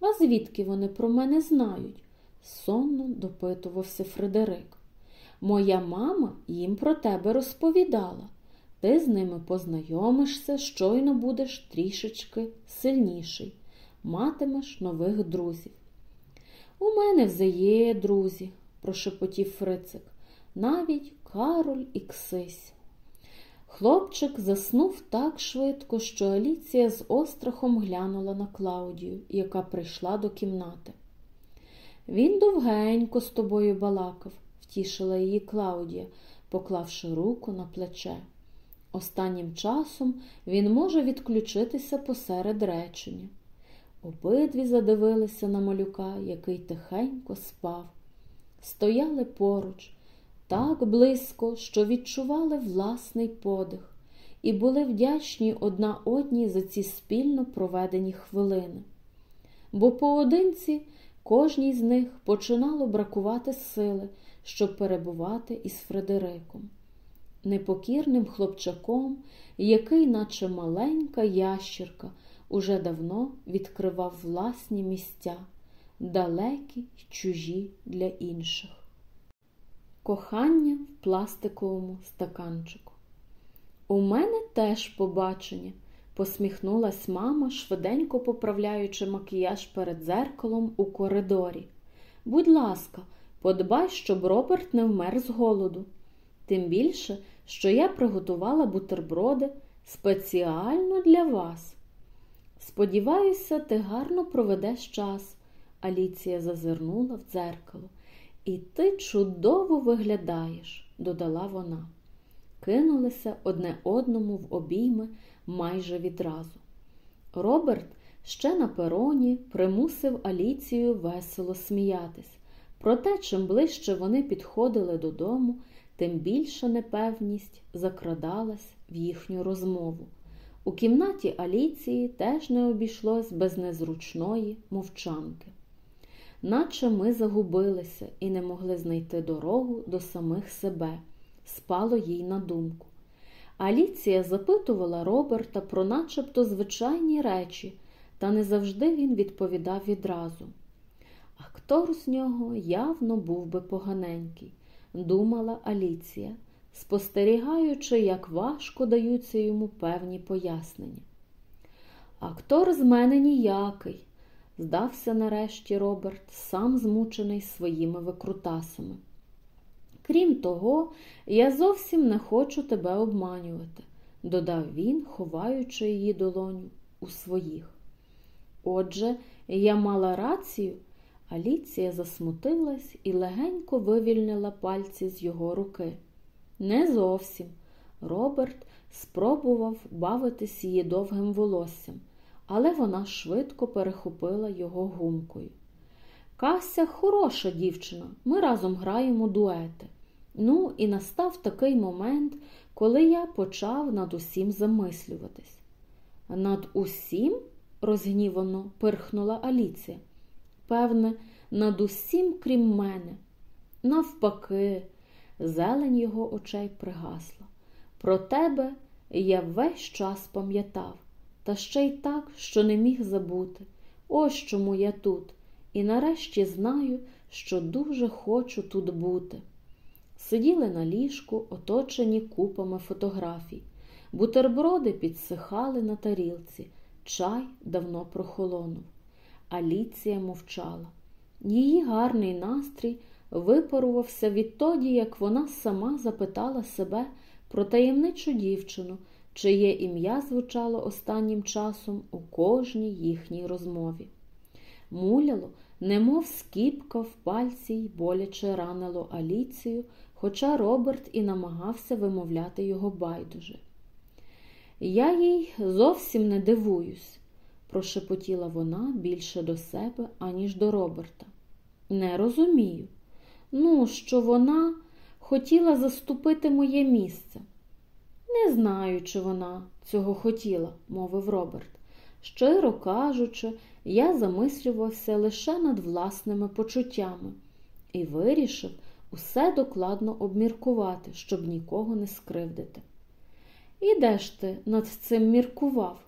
А звідки вони про мене знають? сонно допитувався Фредерик. Моя мама їм про тебе розповідала. Ти з ними познайомишся, щойно будеш трішечки сильніший, матимеш нових друзів. У мене вже є друзі, прошепотів Фрицик, навіть Кароль і Ксись. Хлопчик заснув так швидко, що Аліція з острахом глянула на Клаудію, яка прийшла до кімнати. Він довгенько з тобою балакав, втішила її Клаудія, поклавши руку на плече. Останнім часом він може відключитися посеред речення. Обидві задивилися на малюка, який тихенько спав. Стояли поруч, так близько, що відчували власний подих, і були вдячні одна одній за ці спільно проведені хвилини. Бо поодинці кожній з них починало бракувати сили, щоб перебувати із Фредериком, непокірним хлопчаком, який, наче маленька ящірка, уже давно відкривав власні місця, далекі й чужі для інших. Кохання в пластиковому стаканчику. У мене теж побачення, посміхнулась мама, швиденько поправляючи макіяж перед дзеркалом у коридорі. Будь ласка, подбай, щоб Роберт не вмер з голоду. Тим більше, що я приготувала бутерброди спеціально для вас. Сподіваюся, ти гарно проведеш час. Аліція зазирнула в дзеркало. І ти чудово виглядаєш, додала вона. Кинулися одне одному в обійми майже відразу. Роберт ще на пероні примусив Аліцію весело сміятись. Проте, чим ближче вони підходили додому, тим більша непевність закрадалась в їхню розмову. У кімнаті Аліції теж не обійшлось без незручної мовчанки. Наче ми загубилися і не могли знайти дорогу до самих себе, спало їй на думку. Аліція запитувала Роберта про начебто звичайні речі, та не завжди він відповідав відразу. Актор з нього явно був би поганенький, думала Аліція, спостерігаючи, як важко даються йому певні пояснення. Актор з мене ніякий, здався нарешті Роберт, сам змучений своїми викрутасами. Крім того, я зовсім не хочу тебе обманювати, додав він, ховаючи її долоню у своїх. Отже, я мала рацію. Аліція засмутилась і легенько вивільнила пальці з його руки. Не зовсім. Роберт спробував бавитись її довгим волоссям, але вона швидко перехопила його гумкою. Кася хороша дівчина, ми разом граємо дуети. Ну, і настав такий момент, коли я почав над усім замислюватись. Над усім? розгнівано пирхнула Аліція. Певне, над усім, крім мене. Навпаки, зелень його очей пригасла. Про тебе я весь час пам'ятав, та ще й так, що не міг забути. Ось чому я тут, і нарешті знаю, що дуже хочу тут бути. Сиділи на ліжку, оточені купами фотографій. Бутерброди підсихали на тарілці, чай давно прохолонув. Аліція мовчала. Її гарний настрій випарувався відтоді, як вона сама запитала себе про таємничу дівчину, чиє ім'я звучало останнім часом у кожній їхній розмові. Муляло, немов скіпка в пальці й боляче ранило Аліцію, хоча Роберт і намагався вимовляти його байдуже. Я їй зовсім не дивуюсь, прошепотіла вона більше до себе, аніж до Роберта. Не розумію. Ну, що вона хотіла заступити моє місце. Не знаю, чи вона цього хотіла, мовив Роберт. Щиро кажучи, я замислювався лише над власними почуттями і вирішив усе докладно обміркувати, щоб нікого не скривдити. І де ж ти над цим міркував?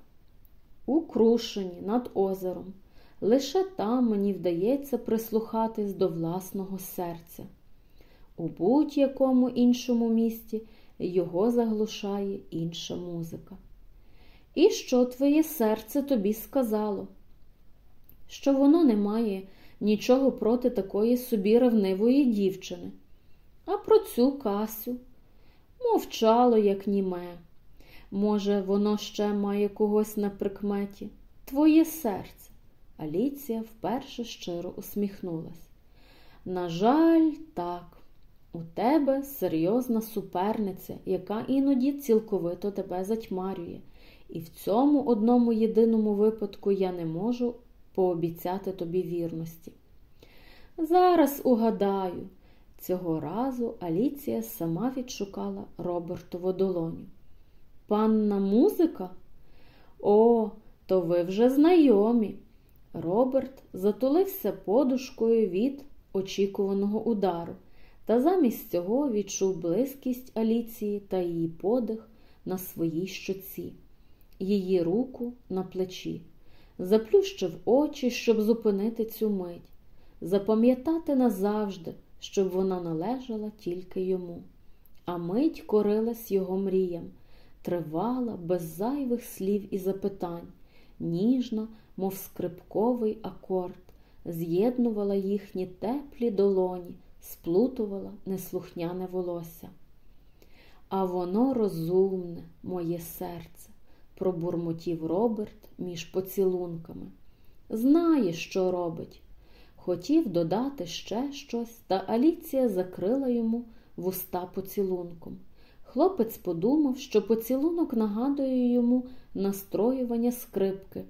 У крушені, над озером. Лише там мені вдається прислухатись до власного серця. У будь-якому іншому місті його заглушає інша музика. І що твоє серце тобі сказало? Що воно не має нічого проти такої собі ревнивої дівчини. А про цю Касю мовчало, як німе. Може, воно ще має когось на прикметі? Твоє серце. Аліція вперше щиро усміхнулась. На жаль, так, у тебе серйозна суперниця, яка іноді цілковито тебе затьмарює, і в цьому одному єдиному випадку я не можу пообіцяти тобі вірності. Зараз угадаю, цього разу Аліція сама відшукала Робертову долоню. Панна музика? О, то ви вже знайомі. Роберт затулився подушкою від очікуваного удару, та замість цього відчув близькість Аліції та її подих на своїй щоці, її руку на плечі, заплющив очі, щоб зупинити цю мить, запам'ятати назавжди, щоб вона належала тільки йому. А мить корилась його мріям, тривала без зайвих слів і запитань, ніжна, мов скрипковий акорд, з'єднувала їхні теплі долоні, сплутувала неслухняне волосся. А воно розумне, моє серце, пробурмотів Роберт між поцілунками. Знає, що робить. Хотів додати ще щось, та Аліція закрила йому вуста поцілунком. Хлопець подумав, що поцілунок нагадує йому настроювання скрипки,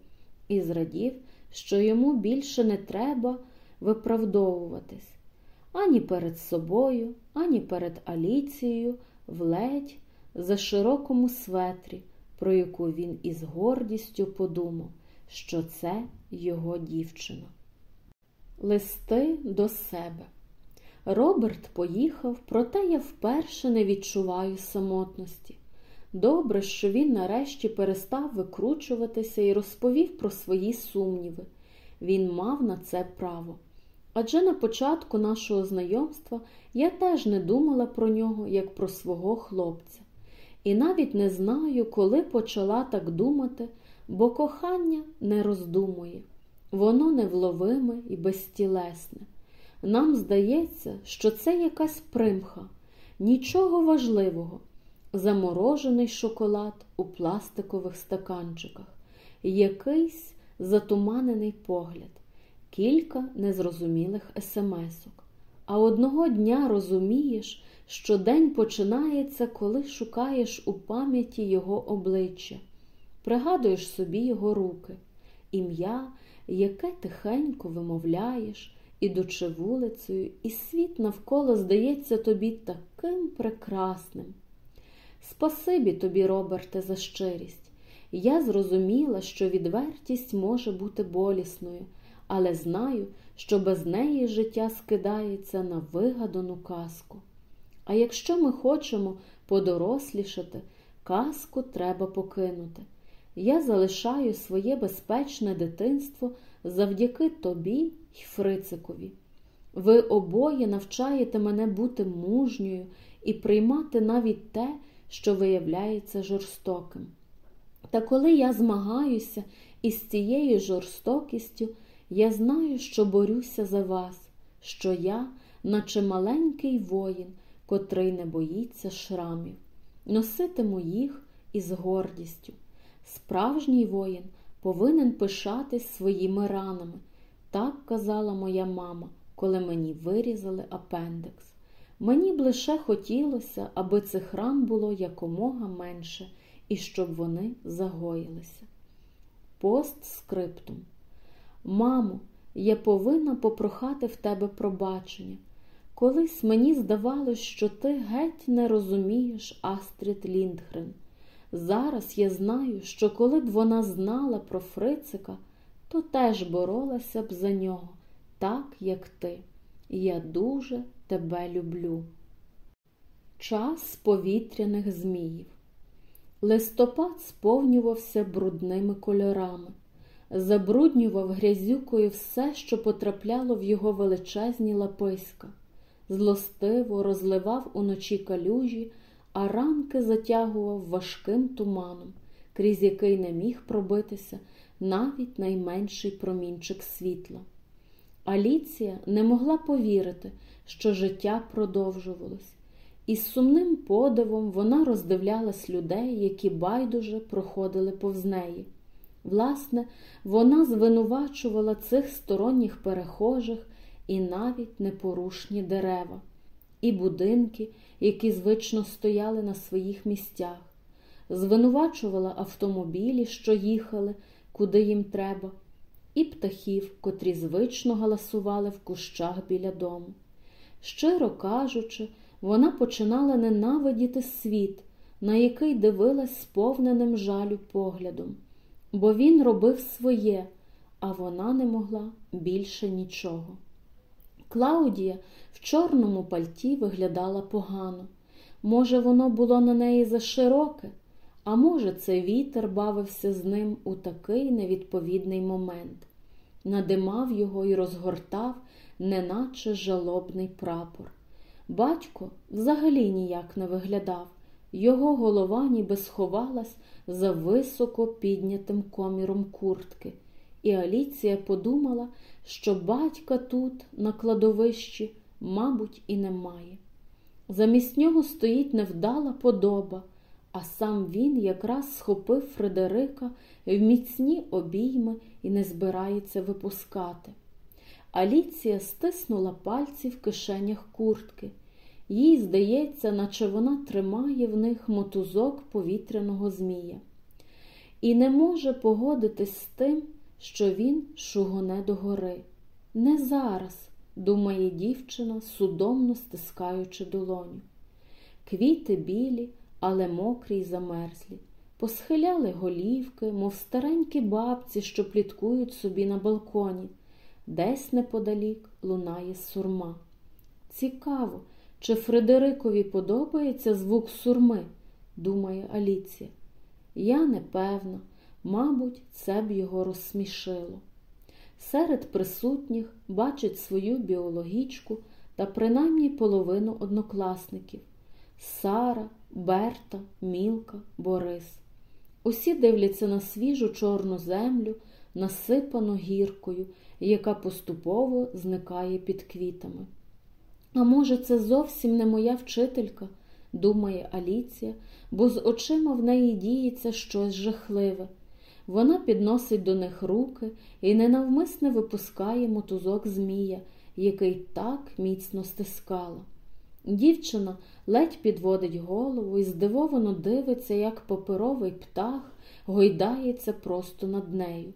і зрадів, що йому більше не треба виправдовуватись ані перед собою, ані перед Аліцією в ледь за широкому светрі, про яку він із гордістю подумав, що це його дівчина. Листи до себе. Роберт поїхав, проте я вперше не відчуваю самотності. Добре, що він нарешті перестав викручуватися і розповів про свої сумніви. Він мав на це право. Адже на початку нашого знайомства я теж не думала про нього, як про свого хлопця. І навіть не знаю, коли почала так думати, бо кохання не роздумує, воно невловиме і безтілесне. Нам здається, що це якась примха, нічого важливого, заморожений шоколад у пластикових стаканчиках, якийсь затуманений погляд, кілька незрозумілих есемесок. А одного дня розумієш, що день починається, коли шукаєш у пам'яті його обличчя, пригадуєш собі його руки, ім'я, яке тихенько вимовляєш ідучи вулицею, і світ навколо здається тобі таким прекрасним. Спасибі тобі, Роберте, за щирість. Я зрозуміла, що відвертість може бути болісною, але знаю, що без неї життя скидається на вигадану казку. А якщо ми хочемо подорослішати, казку треба покинути. я залишаю своє безпечне дитинство завдяки тобі й Фрицикові. Ви обоє навчаєте мене бути мужньою і приймати навіть те, що виявляється жорстоким. Та коли я змагаюся із цією жорстокістю, я знаю, що борюся за вас, що я, наче маленький воїн, котрий не боїться шрамів, носитиму їх із гордістю. Справжній воїн повинен пишатись своїми ранами. Так казала моя мама, коли мені вирізали апендекс. Мені б лише хотілося, аби цих ран було якомога менше і щоб вони загоїлися. Постскриптум. Мамо, я повинна попрохати в тебе пробачення. Колись мені здавалось, що ти геть не розумієш Астрід Ліндгрен. Зараз я знаю, що коли б вона знала про Фрицика, то теж боролася б за нього, так як ти. Я дуже тебе люблю. Час повітряних зміїв. Листопад сповнювався брудними кольорами, забруднював грязюкою все, що потрапляло в його величезні лаписька, злостиво розливав уночі калюжі, а ранки затягував важким туманом, крізь який не міг пробитися навіть найменший промінчик світла. Аліція не могла повірити, що життя продовжувалось. Із сумним подивом вона роздивлялась людей, які байдуже проходили повз неї. Власне, вона звинувачувала цих сторонніх перехожих і навіть непорушні дерева, і будинки, які звично стояли на своїх місцях, звинувачувала автомобілі, що їхали, куди їм треба, і птахів, котрі звично галасували в кущах біля дому. Щиро кажучи, вона починала ненавидіти світ, на який дивилась сповненим жалю поглядом, бо він робив своє, а вона не могла більше нічого. Клаудія в чорному пальті виглядала погано. Може, воно було на неї зашироке, а може, це вітер бавився з ним у такий невідповідний момент, надимав його і розгортав, неначе жалобний прапор. Батько взагалі ніяк не виглядав, його голова ніби сховалась за високо піднятим коміром куртки, і Аліція подумала, що батька тут, на кладовищі, мабуть, і немає. Замість нього стоїть невдала подоба, а сам він якраз схопив Фредерика в міцні обійми і не збирається випускати. Аліція стиснула пальці в кишенях куртки. Їй здається, наче вона тримає в них мотузок повітряного змія. І не може погодитись з тим, що він шугоне догори. Не зараз, думає дівчина, судомно стискаючи долоню. Квіти білі, але мокрі й замерзлі, посхиляли голівки, мов старенькі бабці, що пліткують собі на балконі. Десь неподалік лунає сурма. Цікаво, чи Фредерикові подобається звук сурми, думає Аліція. Я не певна, мабуть, це б його розсмішило. Серед присутніх бачить свою біологічку та принаймні половину однокласників Сара, Берта, Мілка, Борис. Усі дивляться на свіжу чорну землю, насипану гіркою, яка поступово зникає під квітами. А може, це зовсім не моя вчителька, думає Аліція, бо з очима в неї діється щось жахливе. Вона підносить до них руки і ненавмисне випускає мотузок Змія, який так міцно стискала. Дівчина ледь підводить голову і здивовано дивиться, як паперовий птах гойдається просто над нею,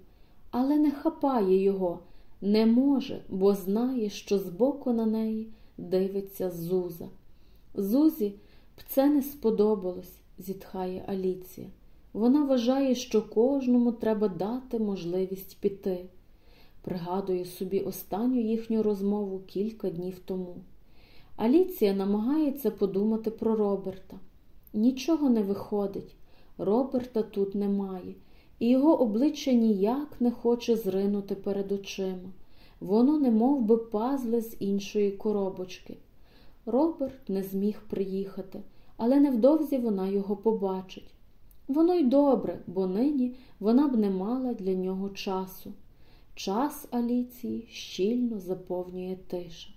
але не хапає його, не може, бо знає, що збоку на неї дивиться Зуза. Зузі б це не сподобалось, зітхає Аліція. Вона вважає, що кожному треба дати можливість піти. Пригадує собі останню їхню розмову кілька днів тому. Аліція намагається подумати про Роберта. Нічого не виходить, Роберта тут немає, і його обличчя ніяк не хоче зринути перед очима. Воно не мов би пазле з іншої коробочки. Роберт не зміг приїхати, але невдовзі вона його побачить. Воно й добре, бо нині вона б не мала для нього часу. Час Аліції щільно заповнює тиша.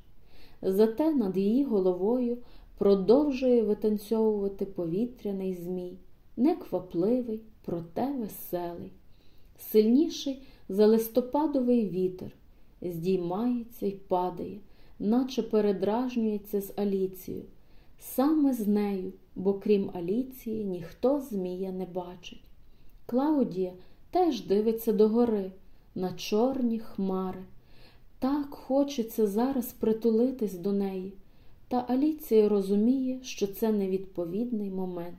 Зате над її головою продовжує витанцьовувати повітряний змій, неквапливий, проте веселий, сильніший за листопадовий вітер, здіймається й падає, наче передражнюється з Аліцією. Саме з нею, бо крім Аліції, ніхто Змія не бачить. Клаудія теж дивиться догори, на чорні хмари. Так хочеться зараз притулитись до неї, та Аліція розуміє, що це невідповідний момент.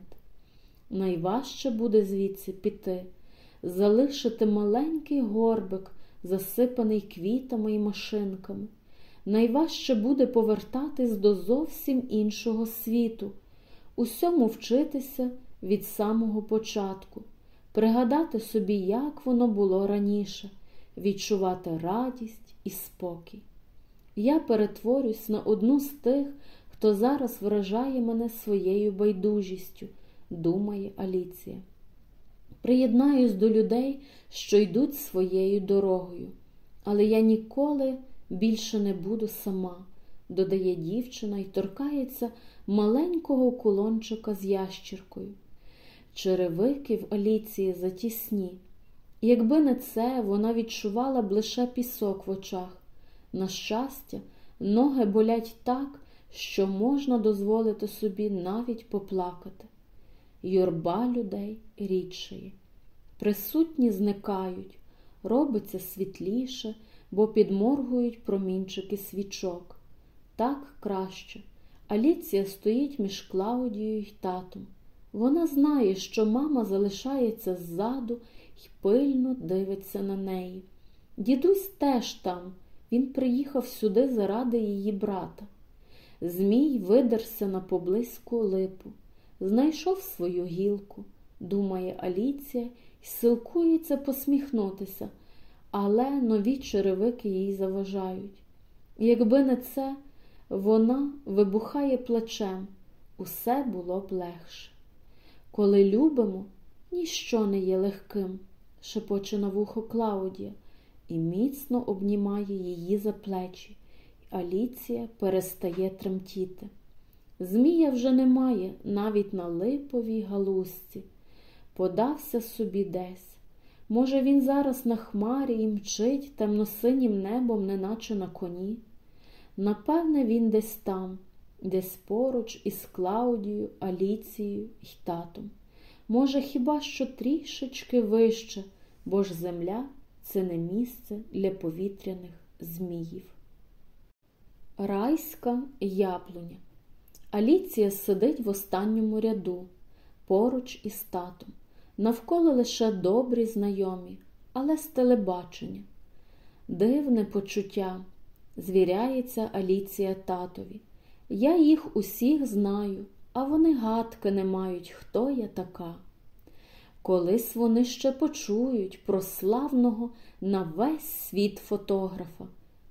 Найважче буде звідси піти, залишити маленький горбик, засипаний квітами і машинками. Найважче буде повертатись до зовсім іншого світу, усьому вчитися від самого початку, пригадати собі, як воно було раніше, відчувати радість і спокій. Я перетворюсь на одну з тих, хто зараз вражає мене своєю байдужістю, думає Аліція. Приєднаюсь до людей, що йдуть своєю дорогою, але я ніколи більше не буду сама, додає дівчина і торкається маленького кулончика з ящіркою. Черевики в Аліції затісні. Якби не це, вона відчувала б лише пісок в очах. На щастя, ноги болять так, що можна дозволити собі навіть поплакати. Юрба людей рідшає. Присутні зникають, робиться світліше, бо підморгують промінчики свічок. Так краще. Аліція стоїть між Клаудією й татом. Вона знає, що мама залишається ззаду й пильно дивиться на неї. Дідусь теж там, він приїхав сюди заради її брата. Змій видерся на поблизьку липу, знайшов свою гілку, думає Аліція і силкується посміхнутися, але нові черевики їй заважають. Якби не це, вона вибухає плачем, усе було б легше. Коли любимо, ніщо не є легким, шепоче на вухо Клаудія і міцно обнімає її за плечі. Аліція перестає тремтіти. Змія вже немає навіть на липовій галузці. Подався собі десь. Може, він зараз на хмарі і мчить темносинім небом, неначе на коні. Напевне, він десь там, десь поруч із Клаудією, Аліцією й татом. Може, хіба що трішечки вище, бо ж земля це не місце для повітряних зміїв. Райська яблуня. Аліція сидить в останньому ряду, поруч із татом. Навколо лише добрі знайомі, але з телебачення. Дивне почуття, звіряється Аліція татові. Я їх усіх знаю, а вони гадки не мають, хто я така. Колись вони ще почують про славного на весь світ фотографа,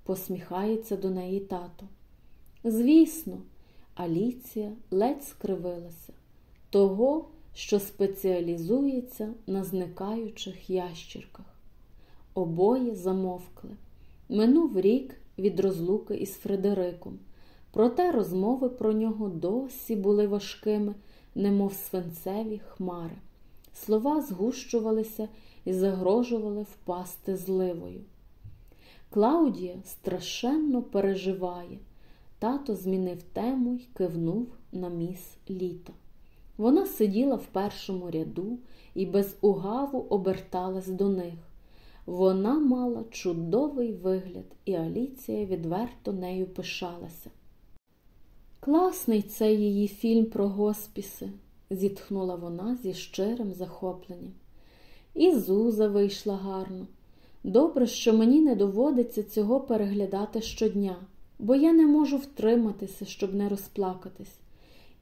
посміхається до неї тато. Звісно, Аліція ледь скривилася того, що спеціалізується на зникаючих ящірках. Обоє замовкли. Минув рік від розлуки із Фредериком, проте розмови про нього досі були важкими, немов свинцеві хмари. Слова згущувалися і загрожували впасти зливою. Клаудія страшенно переживає. Тато змінив тему й кивнув на міс літо. Вона сиділа в першому ряду і без угаву оберталась до них. Вона мала чудовий вигляд, і Аліція відверто нею пишалася. Класний це її фільм про госпіси, зітхнула вона зі щирим захопленням. І Зуза вийшла гарно. Добре, що мені не доводиться цього переглядати щодня, бо я не можу втриматися, щоб не розплакатись.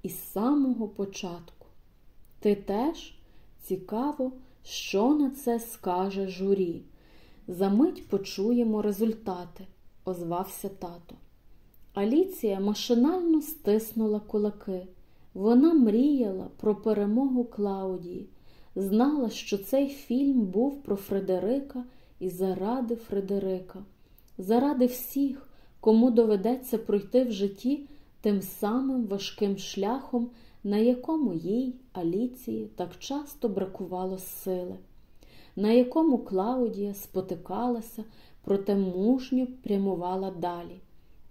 Із самого початку. Ти теж цікаво, що на це скаже журі. Замить почуємо результати, озвався тато. Аліція машинально стиснула кулаки. Вона мріяла про перемогу Клаудії, знала, що цей фільм був про Фредерика і заради Фредерика, заради всіх, кому доведеться пройти в житті тим самим важким шляхом, на якому їй, Аліції, так часто бракувало сили, на якому Клаудія спотикалася, проте мужньо прямувала далі,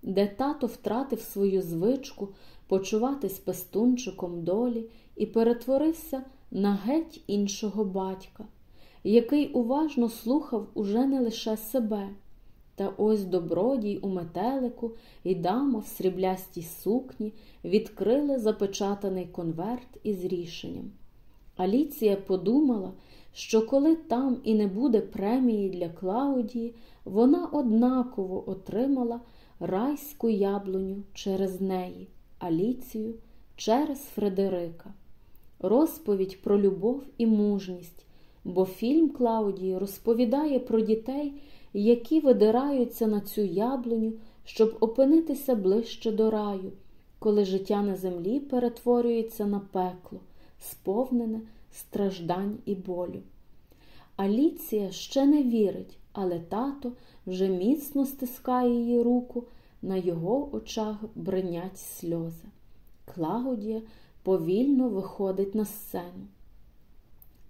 де тато втратив свою звичку почуватись пестунчиком долі і перетворився на геть іншого батька, який уважно слухав уже не лише себе. Та ось добродій у метелику і дама в сріблястій сукні відкрили запечатаний конверт із рішенням. Аліція подумала, що коли там і не буде премії для Клаудії, вона однаково отримала райську яблуню через неї, Аліцію через Фредерика. Розповідь про любов і мужність, бо фільм Клаудії розповідає про дітей які видираються на цю яблуню, щоб опинитися ближче до раю, коли життя на землі перетворюється на пекло, сповнене страждань і болю. Аліція ще не вірить, але тато вже міцно стискає її руку, на його очах бринять сльози. Клаудія повільно виходить на сцену.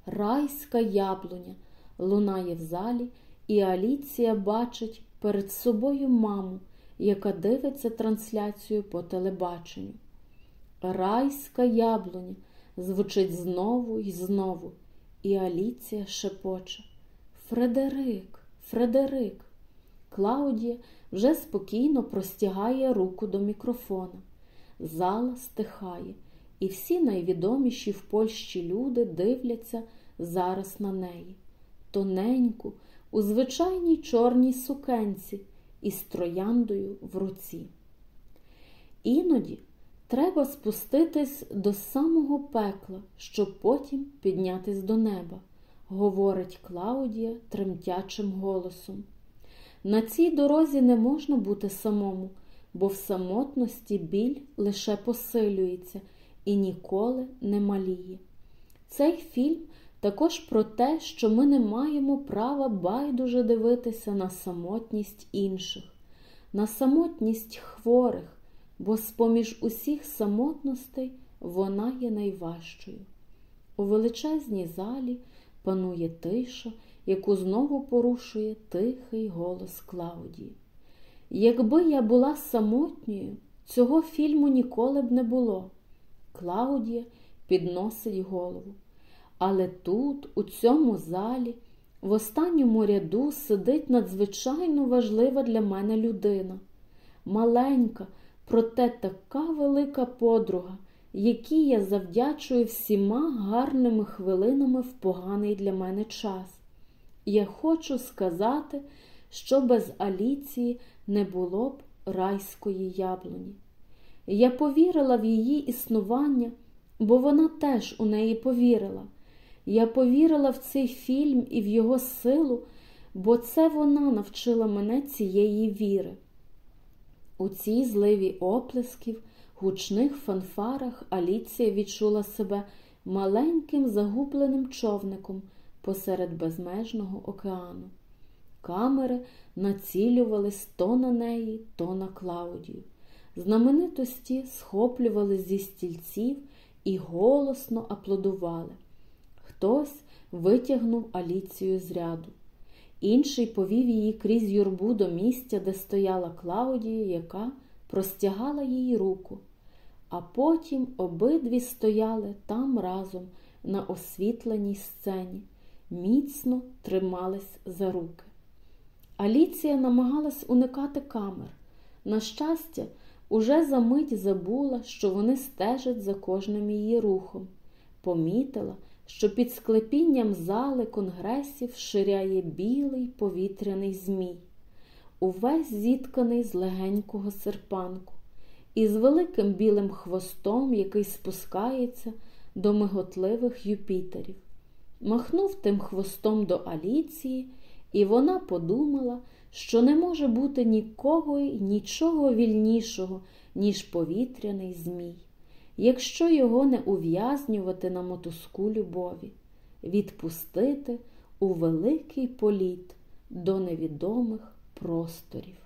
Райська яблуня лунає в залі і Аліція бачить перед собою маму, яка дивиться трансляцію по телебаченню. Райська яблуня звучить знову і знову, і Аліція шепоче Фредерик, Фредерик. Клаудія вже спокійно простягає руку до мікрофона. Зала стихає, і всі найвідоміші в Польщі люди дивляться зараз на неї. Тоненьку, у звичайній чорній сукенці із трояндою в руці. Іноді треба спуститись до самого пекла, щоб потім піднятись до неба, говорить Клаудія тремтячим голосом. На цій дорозі не можна бути самому, бо в самотності біль лише посилюється і ніколи не маліє. Цей фільм також про те, що ми не маємо права байдуже дивитися на самотність інших, на самотність хворих, бо з-поміж усіх самотностей вона є найважчою. У величезній залі панує тиша, яку знову порушує тихий голос Клаудії. Якби я була самотньою, цього фільму ніколи б не було. Клаудія підносить голову. Але тут, у цьому залі, в останньому ряду сидить надзвичайно важлива для мене людина. Маленька, проте така велика подруга, якій я завдячую всіма гарними хвилинами в поганий для мене час. Я хочу сказати, що без Аліції не було б райської яблуні. Я повірила в її існування, бо вона теж у неї повірила. Я повірила в цей фільм і в його силу, бо це вона навчила мене цієї віри. У цій зливі оплесків, гучних фанфарах Аліція відчула себе маленьким загубленим човником посеред безмежного океану. Камери націлювались то на неї, то на Клаудію. Знаменитості схоплювали зі стільців і голосно аплодували. Хтось витягнув Аліцію з ряду. Інший повів її крізь юрбу до місця, де стояла Клаудія, яка простягала їй руку, а потім обидві стояли там разом на освітленій сцені, міцно тримались за руки. Аліція намагалась уникати камер. На щастя, уже за мить забула, що вони стежать за кожним її рухом, помітила, що під склепінням зали конгресів ширяє білий повітряний змій, увесь зітканий з легенького серпанку, і з великим білим хвостом, який спускається до миготливих Юпітерів. махнув тим хвостом до Аліції, і вона подумала, що не може бути нікого й нічого вільнішого, ніж повітряний змій, якщо його не ув'язнювати на мотузку любові, відпустити у великий політ до невідомих просторів.